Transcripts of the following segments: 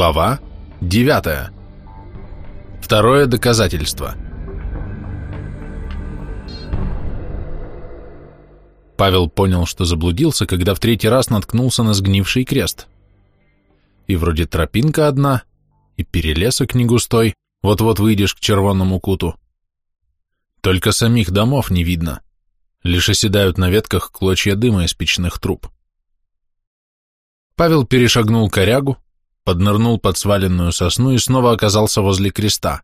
Глава 9. Второе доказательство. Павел понял, что заблудился, когда в третий раз наткнулся на сгнивший крест. И вроде тропинка одна, и перелесок не густой, вот-вот выйдешь к червонному куту. Только самих домов не видно, лишь оседают на ветках клочья дыма из печных труб. Павел перешагнул корягу, поднырнул под сваленную сосну и снова оказался возле креста.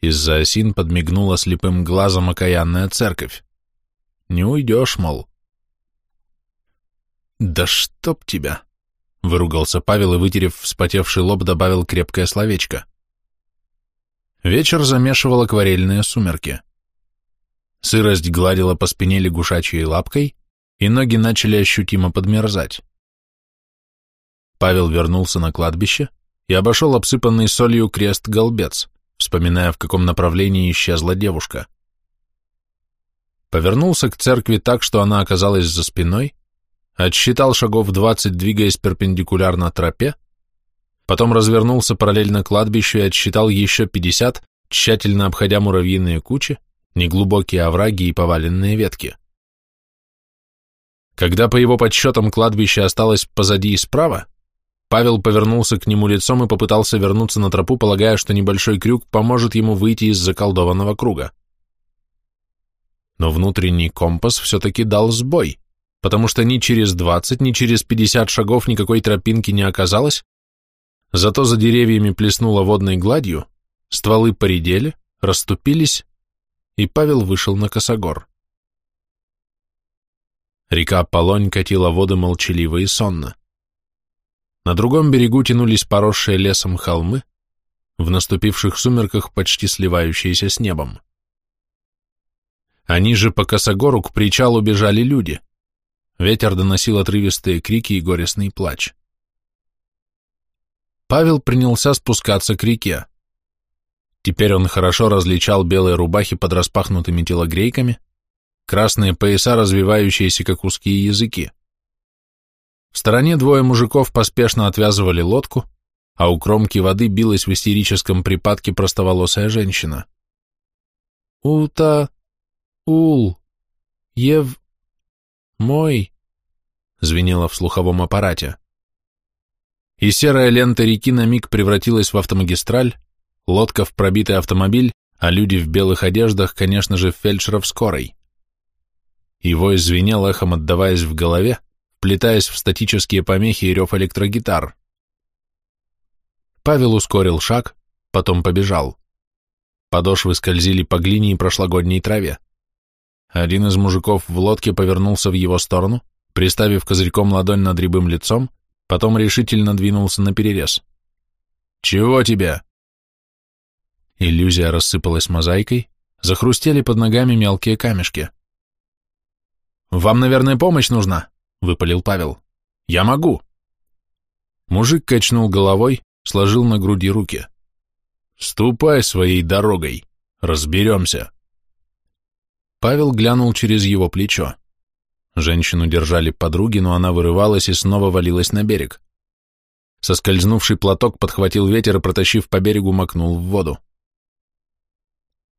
Из-за осин подмигнула слепым глазом окаянная церковь. Не уйдешь, мол. «Да чтоб тебя!» — выругался Павел и, вытерев вспотевший лоб, добавил крепкое словечко. Вечер замешивал акварельные сумерки. Сырость гладила по спине лягушачьей лапкой, и ноги начали ощутимо подмерзать. Павел вернулся на кладбище и обошел обсыпанный солью крест-голбец, вспоминая, в каком направлении исчезла девушка. Повернулся к церкви так, что она оказалась за спиной, отсчитал шагов двадцать, двигаясь перпендикулярно тропе, потом развернулся параллельно кладбищу и отсчитал еще пятьдесят, тщательно обходя муравьиные кучи, неглубокие овраги и поваленные ветки. Когда по его подсчетам кладбище осталось позади и справа, Павел повернулся к нему лицом и попытался вернуться на тропу, полагая, что небольшой крюк поможет ему выйти из заколдованного круга. Но внутренний компас все-таки дал сбой, потому что ни через двадцать, ни через пятьдесят шагов никакой тропинки не оказалось, зато за деревьями плеснуло водной гладью, стволы поредели, расступились, и Павел вышел на косогор. Река Полонь катила воды молчаливо и сонно. На другом берегу тянулись поросшие лесом холмы, в наступивших сумерках почти сливающиеся с небом. Они же по косогору к причалу бежали люди. Ветер доносил отрывистые крики и горестный плач. Павел принялся спускаться к реке. Теперь он хорошо различал белые рубахи под распахнутыми телогрейками, красные пояса, развивающиеся как узкие языки. В стороне двое мужиков поспешно отвязывали лодку, а у кромки воды билась в истерическом припадке простоволосая женщина. «Ута... Ул... Ев... Мой...» звенело в слуховом аппарате. И серая лента реки на миг превратилась в автомагистраль, лодка в пробитый автомобиль, а люди в белых одеждах, конечно же, фельдшеров скорой. Его извинел эхом, отдаваясь в голове, вплетаясь в статические помехи и рев электрогитар. Павел ускорил шаг, потом побежал. Подошвы скользили по глине и прошлогодней траве. Один из мужиков в лодке повернулся в его сторону, приставив козырьком ладонь над рябым лицом, потом решительно двинулся на перерез. «Чего тебе?» Иллюзия рассыпалась мозаикой, захрустели под ногами мелкие камешки. «Вам, наверное, помощь нужна?» Выпалил Павел. «Я могу!» Мужик качнул головой, сложил на груди руки. «Ступай своей дорогой, разберемся!» Павел глянул через его плечо. Женщину держали подруги, но она вырывалась и снова валилась на берег. Соскользнувший платок подхватил ветер и, протащив по берегу, макнул в воду.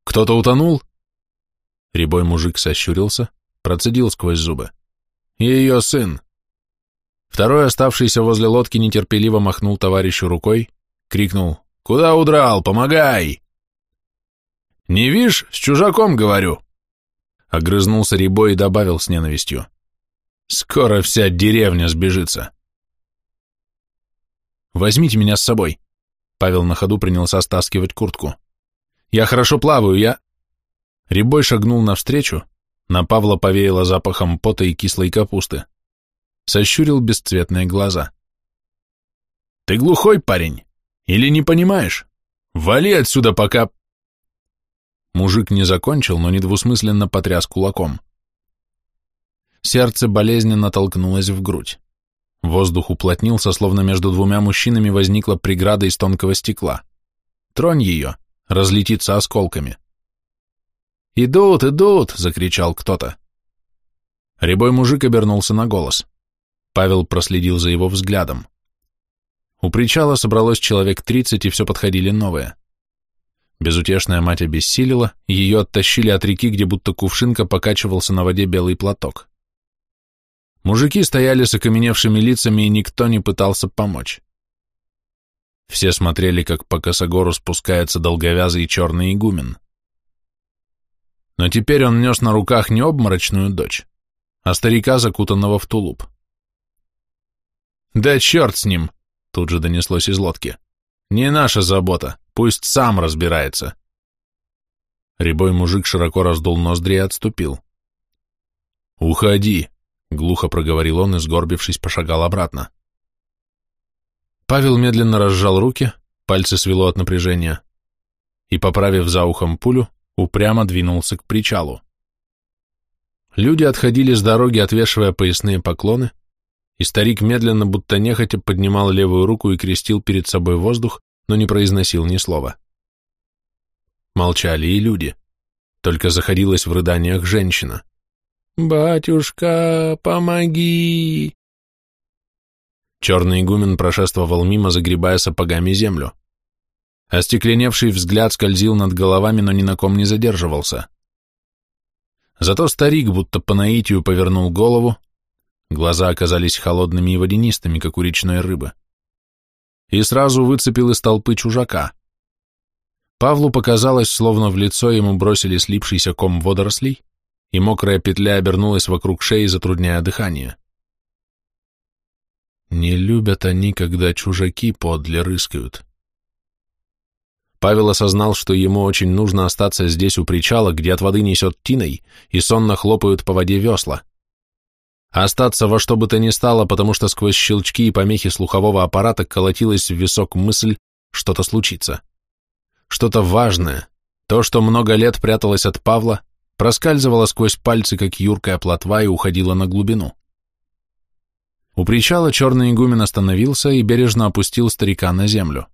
«Кто-то утонул?» Рябой мужик сощурился, процедил сквозь зубы ее сын. Второй, оставшийся возле лодки, нетерпеливо махнул товарищу рукой, крикнул «Куда удрал? Помогай!» «Не вишь, с чужаком говорю!» Огрызнулся Рябой и добавил с ненавистью. «Скоро вся деревня сбежится!» «Возьмите меня с собой!» Павел на ходу принялся стаскивать куртку. «Я хорошо плаваю, я...» Рябой шагнул навстречу, на Павла повеяло запахом пота и кислой капусты. Сощурил бесцветные глаза. «Ты глухой парень? Или не понимаешь? Вали отсюда, пока...» Мужик не закончил, но недвусмысленно потряс кулаком. Сердце болезненно толкнулось в грудь. Воздух уплотнился, словно между двумя мужчинами возникла преграда из тонкого стекла. Тронь ее, разлетится осколками. «Идут, идут!» — закричал кто-то. Рябой мужик обернулся на голос. Павел проследил за его взглядом. У причала собралось человек тридцать, и все подходили новые. Безутешная мать обессилила, ее оттащили от реки, где будто кувшинка покачивался на воде белый платок. Мужики стояли с окаменевшими лицами, и никто не пытался помочь. Все смотрели, как по косогору спускается долговязый черный игумен. Но теперь он нес на руках не обморочную дочь, а старика, закутанного в тулуп. «Да черт с ним!» — тут же донеслось из лодки. «Не наша забота, пусть сам разбирается». Рябой мужик широко раздул ноздри и отступил. «Уходи!» — глухо проговорил он и, сгорбившись, пошагал обратно. Павел медленно разжал руки, пальцы свело от напряжения, и, поправив за ухом пулю, упрямо двинулся к причалу. Люди отходили с дороги, отвешивая поясные поклоны, и старик медленно, будто нехотя, поднимал левую руку и крестил перед собой воздух, но не произносил ни слова. Молчали и люди, только заходилась в рыданиях женщина. «Батюшка, помоги!» Черный игумен прошествовал мимо, загребая сапогами землю. Остекленевший взгляд скользил над головами, но ни на ком не задерживался. Зато старик будто по наитию повернул голову, глаза оказались холодными и водянистыми, как у речной рыбы, и сразу выцепил из толпы чужака. Павлу показалось, словно в лицо ему бросили слипшийся ком водорослей, и мокрая петля обернулась вокруг шеи, затрудняя дыхание. Не любят они, когда чужаки подле рыскают. Павел осознал, что ему очень нужно остаться здесь у причала, где от воды несет тиной, и сонно хлопают по воде весла. остаться во что бы то ни стало, потому что сквозь щелчки и помехи слухового аппарата колотилась в висок мысль, что-то случится. Что-то важное, то, что много лет пряталось от Павла, проскальзывало сквозь пальцы, как юркая плотва, и уходило на глубину. У причала черный игумен остановился и бережно опустил старика на землю.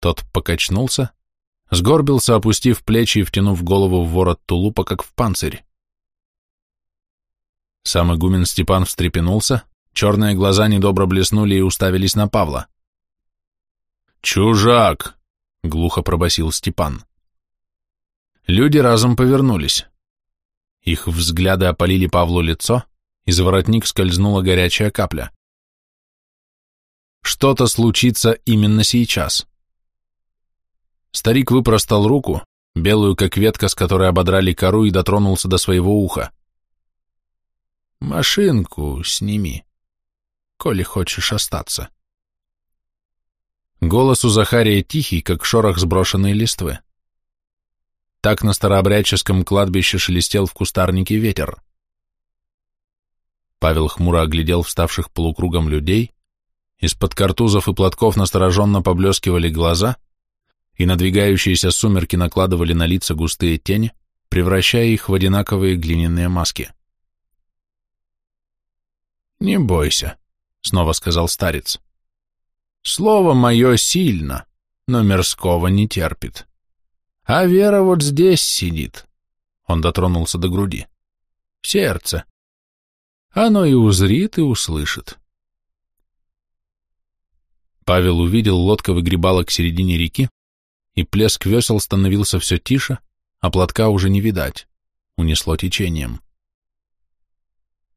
Тот покачнулся, сгорбился, опустив плечи и втянув голову в ворот тулупа, как в панцирь. Сам игумен Степан встрепенулся, черные глаза недобро блеснули и уставились на Павла. «Чужак!» — глухо пробасил Степан. Люди разом повернулись. Их взгляды опалили Павлу лицо, из воротник скользнула горячая капля. Что-то случится именно сейчас. Старик выпростал руку, белую как ветка, с которой ободрали кору, и дотронулся до своего уха. «Машинку сними, коли хочешь остаться». Голос у Захария тихий, как шорох сброшенной листвы. Так на старообрядческом кладбище шелестел в кустарнике ветер. Павел хмуро оглядел вставших полукругом людей, из-под картузов и платков настороженно поблескивали глаза — и надвигающиеся сумерки накладывали на лица густые тени, превращая их в одинаковые глиняные маски. «Не бойся», — снова сказал старец. «Слово мое сильно, но мирского не терпит. А вера вот здесь сидит». Он дотронулся до груди. «В сердце. Оно и узрит, и услышит». Павел увидел, лодка выгребала к середине реки, и плеск весел становился все тише, а платка уже не видать, унесло течением.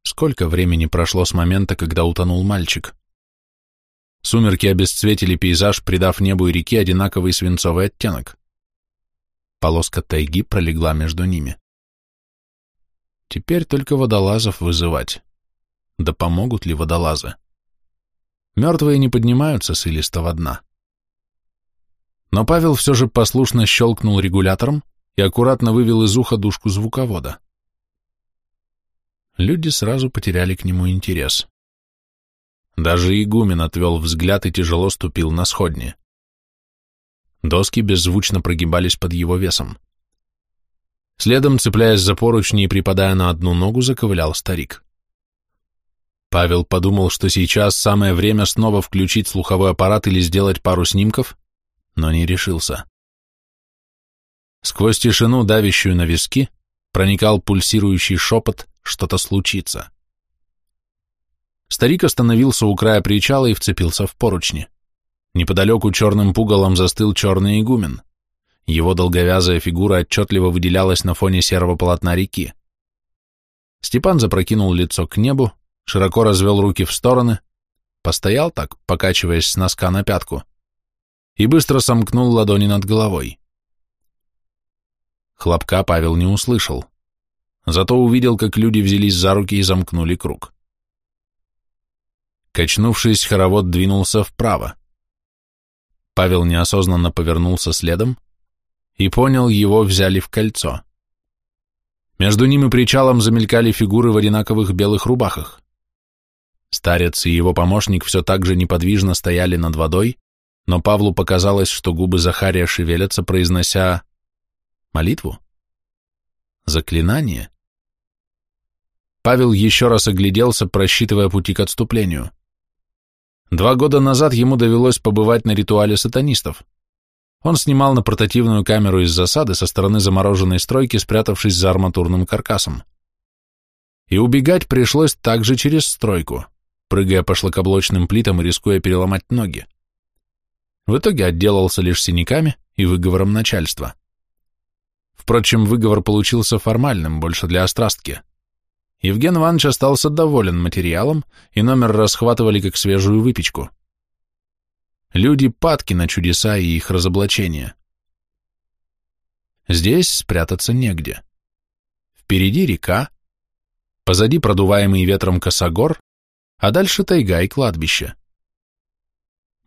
Сколько времени прошло с момента, когда утонул мальчик? Сумерки обесцветили пейзаж, придав небу и реке одинаковый свинцовый оттенок. Полоска тайги пролегла между ними. Теперь только водолазов вызывать. Да помогут ли водолазы? Мертвые не поднимаются с илистого дна. Но Павел все же послушно щелкнул регулятором и аккуратно вывел из уха дужку звуковода. Люди сразу потеряли к нему интерес. Даже игумен отвел взгляд и тяжело ступил на сходни. Доски беззвучно прогибались под его весом. Следом, цепляясь за поручни и припадая на одну ногу, заковылял старик. Павел подумал, что сейчас самое время снова включить слуховой аппарат или сделать пару снимков, но не решился. Сквозь тишину, давящую на виски, проникал пульсирующий шепот «что-то случится». Старик остановился у края причала и вцепился в поручни. Неподалеку черным пугалом застыл черный игумен. Его долговязая фигура отчетливо выделялась на фоне серого полотна реки. Степан запрокинул лицо к небу, широко развел руки в стороны, постоял так, покачиваясь с носка на пятку, и быстро сомкнул ладони над головой. Хлопка Павел не услышал, зато увидел, как люди взялись за руки и замкнули круг. Качнувшись, хоровод двинулся вправо. Павел неосознанно повернулся следом и понял, его взяли в кольцо. Между ним и причалом замелькали фигуры в одинаковых белых рубахах. Старец и его помощник все так же неподвижно стояли над водой, но Павлу показалось, что губы Захария шевелятся, произнося молитву? Заклинание? Павел еще раз огляделся, просчитывая пути к отступлению. Два года назад ему довелось побывать на ритуале сатанистов. Он снимал на портативную камеру из засады со стороны замороженной стройки, спрятавшись за арматурным каркасом. И убегать пришлось также через стройку, прыгая по шлакоблочным плитам и рискуя переломать ноги. В итоге отделался лишь синяками и выговором начальства. Впрочем, выговор получился формальным, больше для острастки. Евген Иванович остался доволен материалом, и номер расхватывали как свежую выпечку. Люди падки на чудеса и их разоблачения. Здесь спрятаться негде. Впереди река, позади продуваемый ветром косогор, а дальше тайга и кладбище.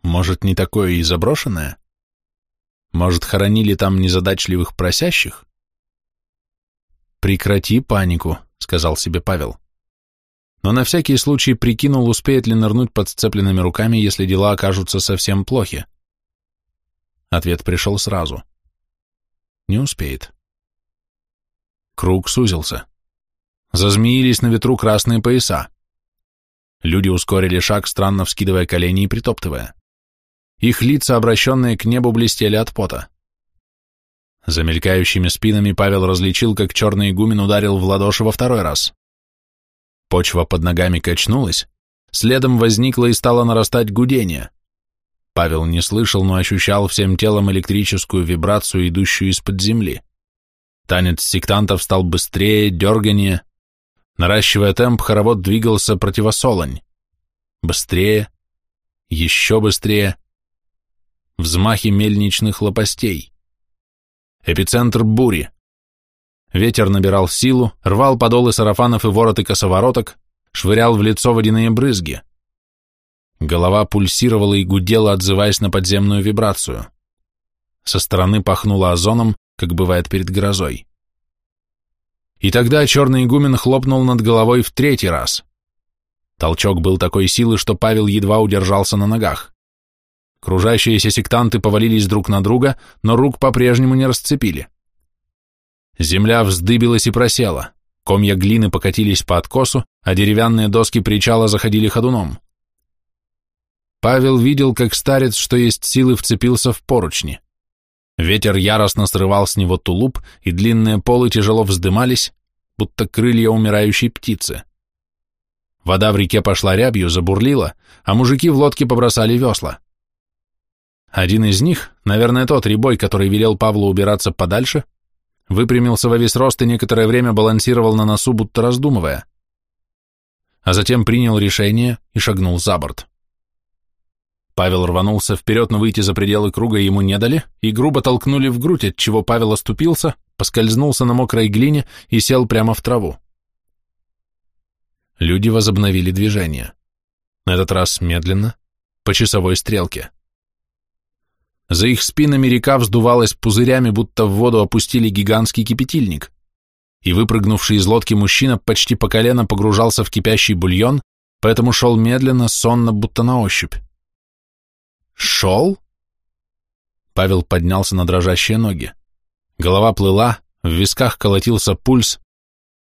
Может, не такое и заброшенное? Может, хоронили там незадачливых просящих? Прекрати панику, сказал себе Павел но на всякий случай прикинул, успеет ли нырнуть под сцепленными руками, если дела окажутся совсем плохи. Ответ пришел сразу. Не успеет. Круг сузился. Зазмеились на ветру красные пояса. Люди ускорили шаг, странно вскидывая колени и притоптывая. Их лица, обращенные к небу, блестели от пота. За мелькающими спинами Павел различил, как черный игумен ударил в ладоши во второй раз. Почва под ногами качнулась, следом возникло и стало нарастать гудение. Павел не слышал, но ощущал всем телом электрическую вибрацию, идущую из-под земли. Танец сектантов стал быстрее, дерганее. Наращивая темп, хоровод двигался противосолонь. Быстрее, еще быстрее. Взмахи мельничных лопастей. Эпицентр бури. Ветер набирал силу, рвал подолы сарафанов и вороты косовороток, швырял в лицо водяные брызги. Голова пульсировала и гудела, отзываясь на подземную вибрацию. Со стороны пахнуло озоном, как бывает перед грозой. И тогда черный игумен хлопнул над головой в третий раз. Толчок был такой силы, что Павел едва удержался на ногах. Кружащиеся сектанты повалились друг на друга, но рук по-прежнему не расцепили. Земля вздыбилась и просела, комья глины покатились по откосу, а деревянные доски причала заходили ходуном. Павел видел, как старец, что есть силы, вцепился в поручни. Ветер яростно срывал с него тулуп, и длинные полы тяжело вздымались, будто крылья умирающей птицы. Вода в реке пошла рябью, забурлила, а мужики в лодке побросали весла. Один из них, наверное, тот ребой, который велел Павлу убираться подальше, выпрямился во весь рост и некоторое время балансировал на носу, будто раздумывая. А затем принял решение и шагнул за борт. Павел рванулся вперед, но выйти за пределы круга ему не дали, и грубо толкнули в грудь, от чего Павел оступился, поскользнулся на мокрой глине и сел прямо в траву. Люди возобновили движение. На этот раз медленно, по часовой стрелке. За их спинами река вздувалась пузырями, будто в воду опустили гигантский кипятильник. И выпрыгнувший из лодки мужчина почти по колено погружался в кипящий бульон, поэтому шел медленно, сонно, будто на ощупь. «Шел?» Павел поднялся на дрожащие ноги. Голова плыла, в висках колотился пульс.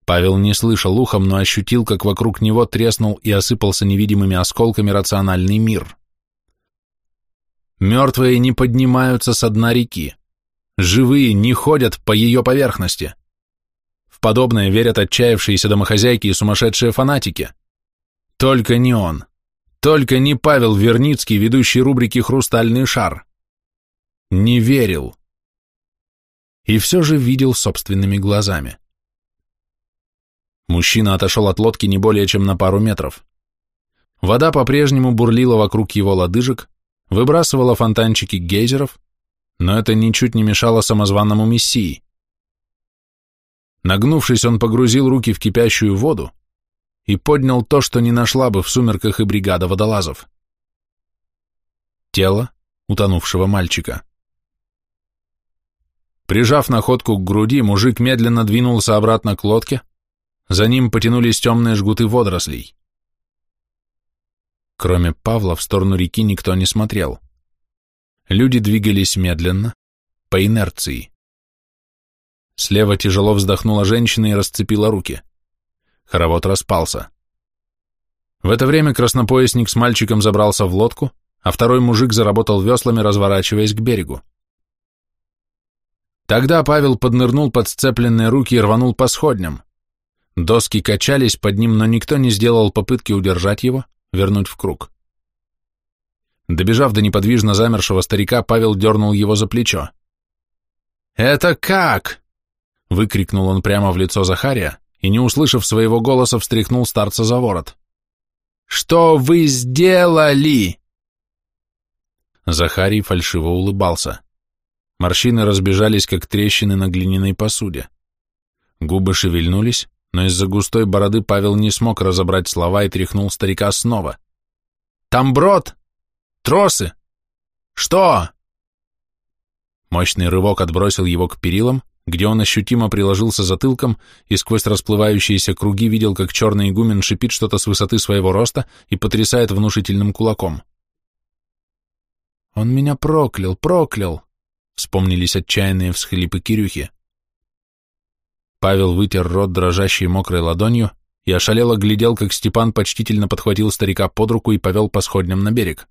Павел не слышал ухом, но ощутил, как вокруг него треснул и осыпался невидимыми осколками рациональный мир. Мертвые не поднимаются со дна реки. Живые не ходят по ее поверхности. В подобное верят отчаявшиеся домохозяйки и сумасшедшие фанатики. Только не он. Только не Павел Верницкий, ведущий рубрики «Хрустальный шар». Не верил. И все же видел собственными глазами. Мужчина отошел от лодки не более чем на пару метров. Вода по-прежнему бурлила вокруг его лодыжек, выбрасывала фонтанчики гейзеров, но это ничуть не мешало самозванному мессии. Нагнувшись, он погрузил руки в кипящую воду и поднял то, что не нашла бы в сумерках и бригада водолазов. Тело утонувшего мальчика. Прижав находку к груди, мужик медленно двинулся обратно к лодке, за ним потянулись темные жгуты водорослей. Кроме Павла, в сторону реки никто не смотрел. Люди двигались медленно, по инерции. Слева тяжело вздохнула женщина и расцепила руки. Хоровод распался. В это время краснопоясник с мальчиком забрался в лодку, а второй мужик заработал веслами, разворачиваясь к берегу. Тогда Павел поднырнул под сцепленные руки и рванул по сходням. Доски качались под ним, но никто не сделал попытки удержать его, вернуть в круг. Добежав до неподвижно замершего старика, Павел дернул его за плечо. «Это как?» — выкрикнул он прямо в лицо Захария и, не услышав своего голоса, встряхнул старца за ворот. «Что вы сделали?» Захарий фальшиво улыбался. Морщины разбежались, как трещины на глиняной посуде. Губы шевельнулись, но из-за густой бороды Павел не смог разобрать слова и тряхнул старика снова. «Там брод! Тросы! Что?» Мощный рывок отбросил его к перилам, где он ощутимо приложился затылком и сквозь расплывающиеся круги видел, как черный игумен шипит что-то с высоты своего роста и потрясает внушительным кулаком. «Он меня проклял, проклял!» — вспомнились отчаянные всхлипы Кирюхи. Павел вытер рот дрожащей мокрой ладонью и ошалело глядел, как Степан почтительно подхватил старика под руку и повел по сходням на берег.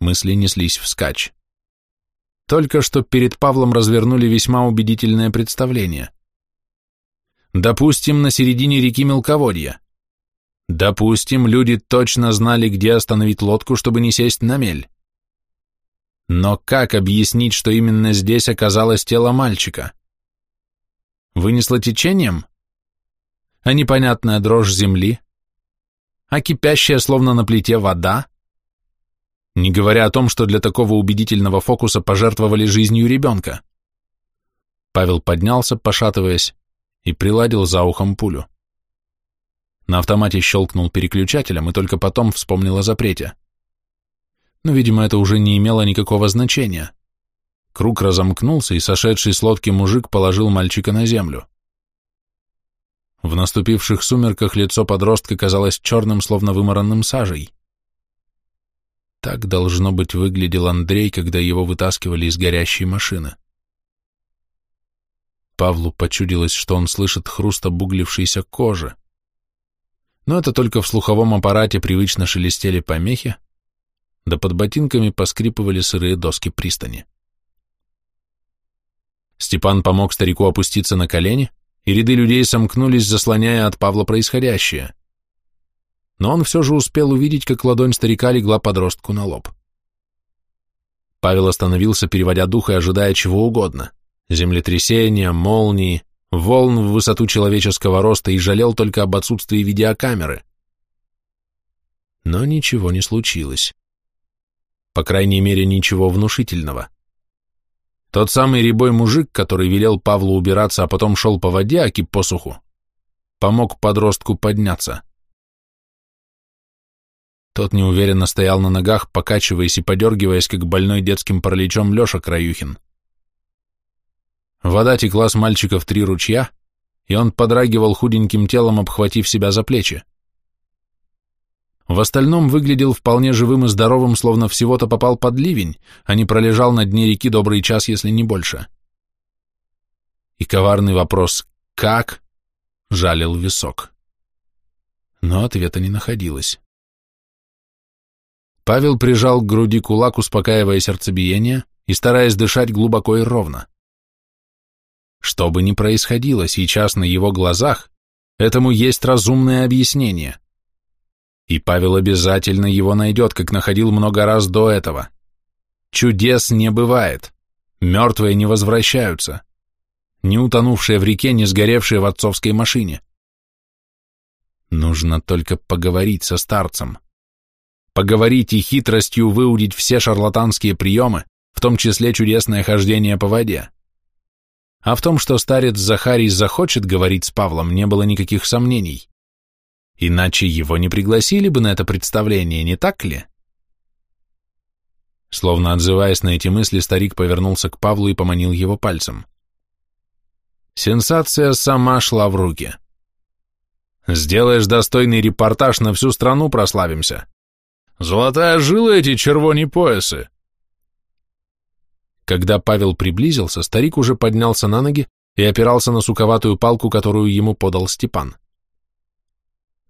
Мысли неслись вскачь. Только что перед Павлом развернули весьма убедительное представление. Допустим, на середине реки мелководья. Допустим, люди точно знали, где остановить лодку, чтобы не сесть на мель. Но как объяснить, что именно здесь оказалось тело мальчика? Вынесло течением? А непонятная дрожь земли? А кипящая, словно на плите, вода? не говоря о том, что для такого убедительного фокуса пожертвовали жизнью ребенка. Павел поднялся, пошатываясь, и приладил за ухом пулю. На автомате щелкнул переключателем и только потом вспомнил о запрете. Но, видимо, это уже не имело никакого значения. Круг разомкнулся, и сошедший с лодки мужик положил мальчика на землю. В наступивших сумерках лицо подростка казалось черным, словно вымаранным сажей. Так, должно быть, выглядел Андрей, когда его вытаскивали из горящей машины. Павлу почудилось, что он слышит хруст обуглившейся кожи. Но это только в слуховом аппарате привычно шелестели помехи, да под ботинками поскрипывали сырые доски пристани. Степан помог старику опуститься на колени, и ряды людей сомкнулись, заслоняя от Павла происходящее но он все же успел увидеть, как ладонь старика легла подростку на лоб. Павел остановился, переводя дух и ожидая чего угодно — землетрясения, молнии, волн в высоту человеческого роста и жалел только об отсутствии видеокамеры. Но ничего не случилось. По крайней мере, ничего внушительного. Тот самый рябой мужик, который велел Павлу убираться, а потом шел по воде, аки посуху, помог подростку подняться. Тот неуверенно стоял на ногах, покачиваясь и подергиваясь, как больной детским параличом Леша Краюхин. Вода текла с мальчика в три ручья, и он подрагивал худеньким телом, обхватив себя за плечи. В остальном выглядел вполне живым и здоровым, словно всего-то попал под ливень, а не пролежал на дне реки добрый час, если не больше. И коварный вопрос «как?» жалил висок. Но ответа не находилось. Павел прижал к груди кулак, успокаивая сердцебиение и стараясь дышать глубоко и ровно. Что бы ни происходило сейчас на его глазах, этому есть разумное объяснение. И Павел обязательно его найдет, как находил много раз до этого. Чудес не бывает. Мертвые не возвращаются. Не утонувшие в реке, не сгоревшие в отцовской машине. Нужно только поговорить со старцем. Поговорить и хитростью выудить все шарлатанские приемы, в том числе чудесное хождение по воде. А в том, что старец Захарий захочет говорить с Павлом, не было никаких сомнений. Иначе его не пригласили бы на это представление, не так ли? Словно отзываясь на эти мысли, старик повернулся к Павлу и поманил его пальцем. Сенсация сама шла в руки. Сделаешь достойный репортаж, на всю страну прославимся. Золотая жила эти червони поясы. Когда Павел приблизился, старик уже поднялся на ноги и опирался на суковатую палку, которую ему подал Степан.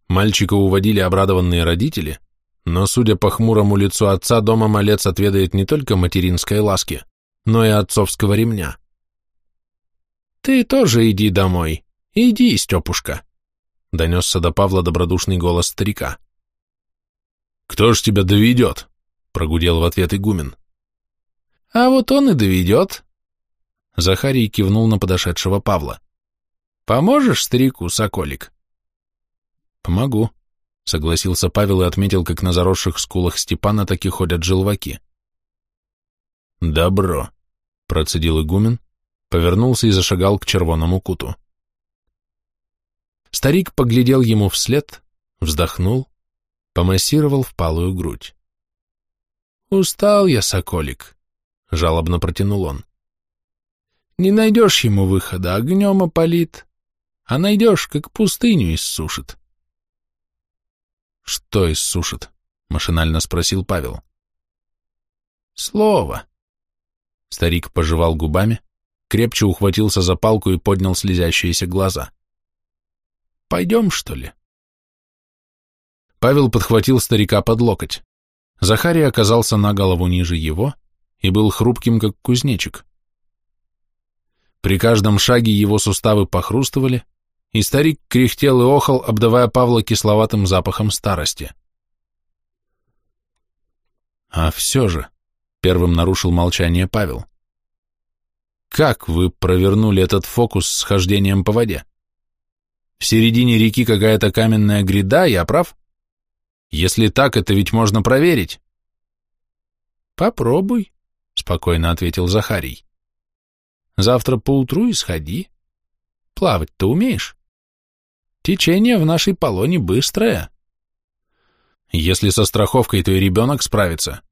Мальчика уводили обрадованные родители, но, судя по хмурому лицу отца, дома малец отведает не только материнской ласки, но и отцовского ремня. «Ты тоже иди домой. Иди, Степушка», — донесся до Павла добродушный голос старика. «Кто ж тебя доведет?» — прогудел в ответ игумен. «А вот он и доведет». Захарий кивнул на подошедшего Павла. «Поможешь старику, соколик?» «Помогу», — согласился Павел и отметил, как на заросших скулах Степана таки ходят желваки. «Добро», — процедил игумен, повернулся и зашагал к червоному куту. Старик поглядел ему вслед, вздохнул, помассировал впалую грудь. «Устал я, соколик», — жалобно протянул он. «Не найдешь ему выхода, огнем опалит, а найдешь, как пустыню иссушит». «Что иссушит?» — машинально спросил Павел. «Слово». Старик пожевал губами, крепче ухватился за палку и поднял слезящиеся глаза. Пойдем, что ли? Павел подхватил старика под локоть. Захарий оказался на голову ниже его и был хрупким, как кузнечик. При каждом шаге его суставы похрустывали, и старик кряхтел и охал, обдавая Павла кисловатым запахом старости. «А все же», — первым нарушил молчание Павел, — «как вы провернули этот фокус с хождением по воде?» В середине реки какая-то каменная гряда, я прав? Если так, это ведь можно проверить. Попробуй, спокойно ответил Захарий. Завтра поутру и сходи. Плавать-то умеешь? Течение в нашей полоне быстрое. Если со страховкой, то и ребенок справится.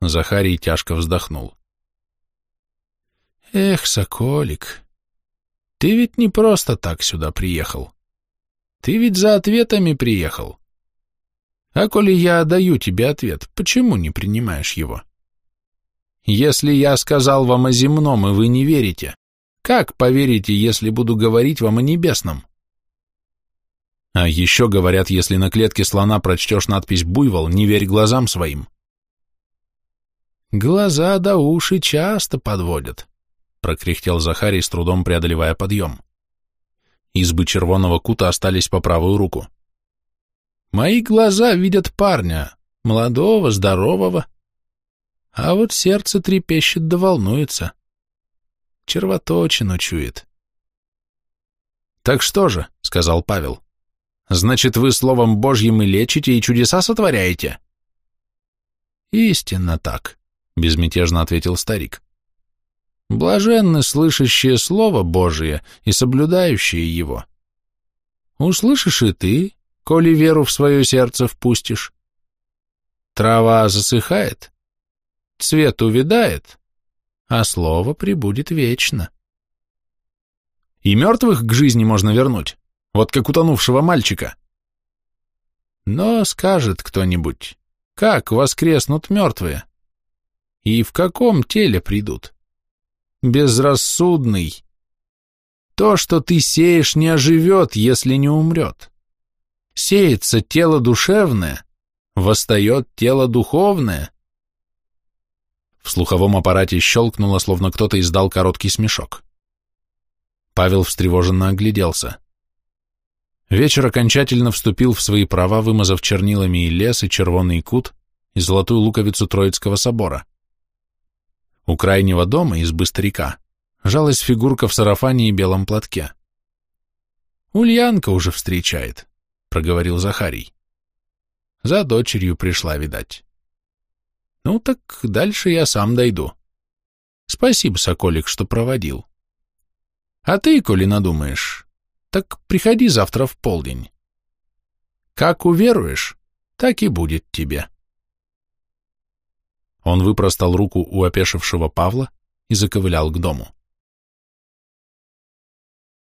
Захарий тяжко вздохнул. Эх, соколик, ты ведь не просто так сюда приехал. Ты ведь за ответами приехал. А коли я даю тебе ответ, почему не принимаешь его? Если я сказал вам о земном, и вы не верите, как поверите, если буду говорить вам о небесном? А еще говорят, если на клетке слона прочтешь надпись «Буйвол», не верь глазам своим. Глаза да уши часто подводят прокряхтел Захарий, с трудом преодолевая подъем. Избы червоного кута остались по правую руку. Мои глаза видят парня, молодого, здорового, а вот сердце трепещет да волнуется. Червоточину чует. «Так что же?» — сказал Павел. «Значит, вы словом Божьим и лечите, и чудеса сотворяете?» «Истинно так», — безмятежно ответил старик. Блаженны слышащие Слово Божие и соблюдающие его. Услышишь и ты, коли веру в свое сердце впустишь. Трава засыхает, цвет увядает, а слово прибудет вечно. И мертвых к жизни можно вернуть, вот как утонувшего мальчика. Но скажет кто-нибудь, как воскреснут мертвые? И в каком теле придут? безрассудный. То, что ты сеешь, не оживет, если не умрет. Сеется тело душевное, восстает тело духовное. В слуховом аппарате щелкнуло, словно кто-то издал короткий смешок. Павел встревоженно огляделся. Вечер окончательно вступил в свои права, вымазав чернилами и лес, и червонный кут, и золотую луковицу Троицкого собора. У крайнего дома, избы старика, жалась фигурка в сарафане и белом платке. «Ульянка уже встречает», — проговорил Захарий. «За дочерью пришла, видать». «Ну так дальше я сам дойду. Спасибо, Соколик, что проводил. А ты, коли надумаешь, так приходи завтра в полдень. Как уверуешь, так и будет тебе». Он выпростал руку у опешившего Павла и заковылял к дому.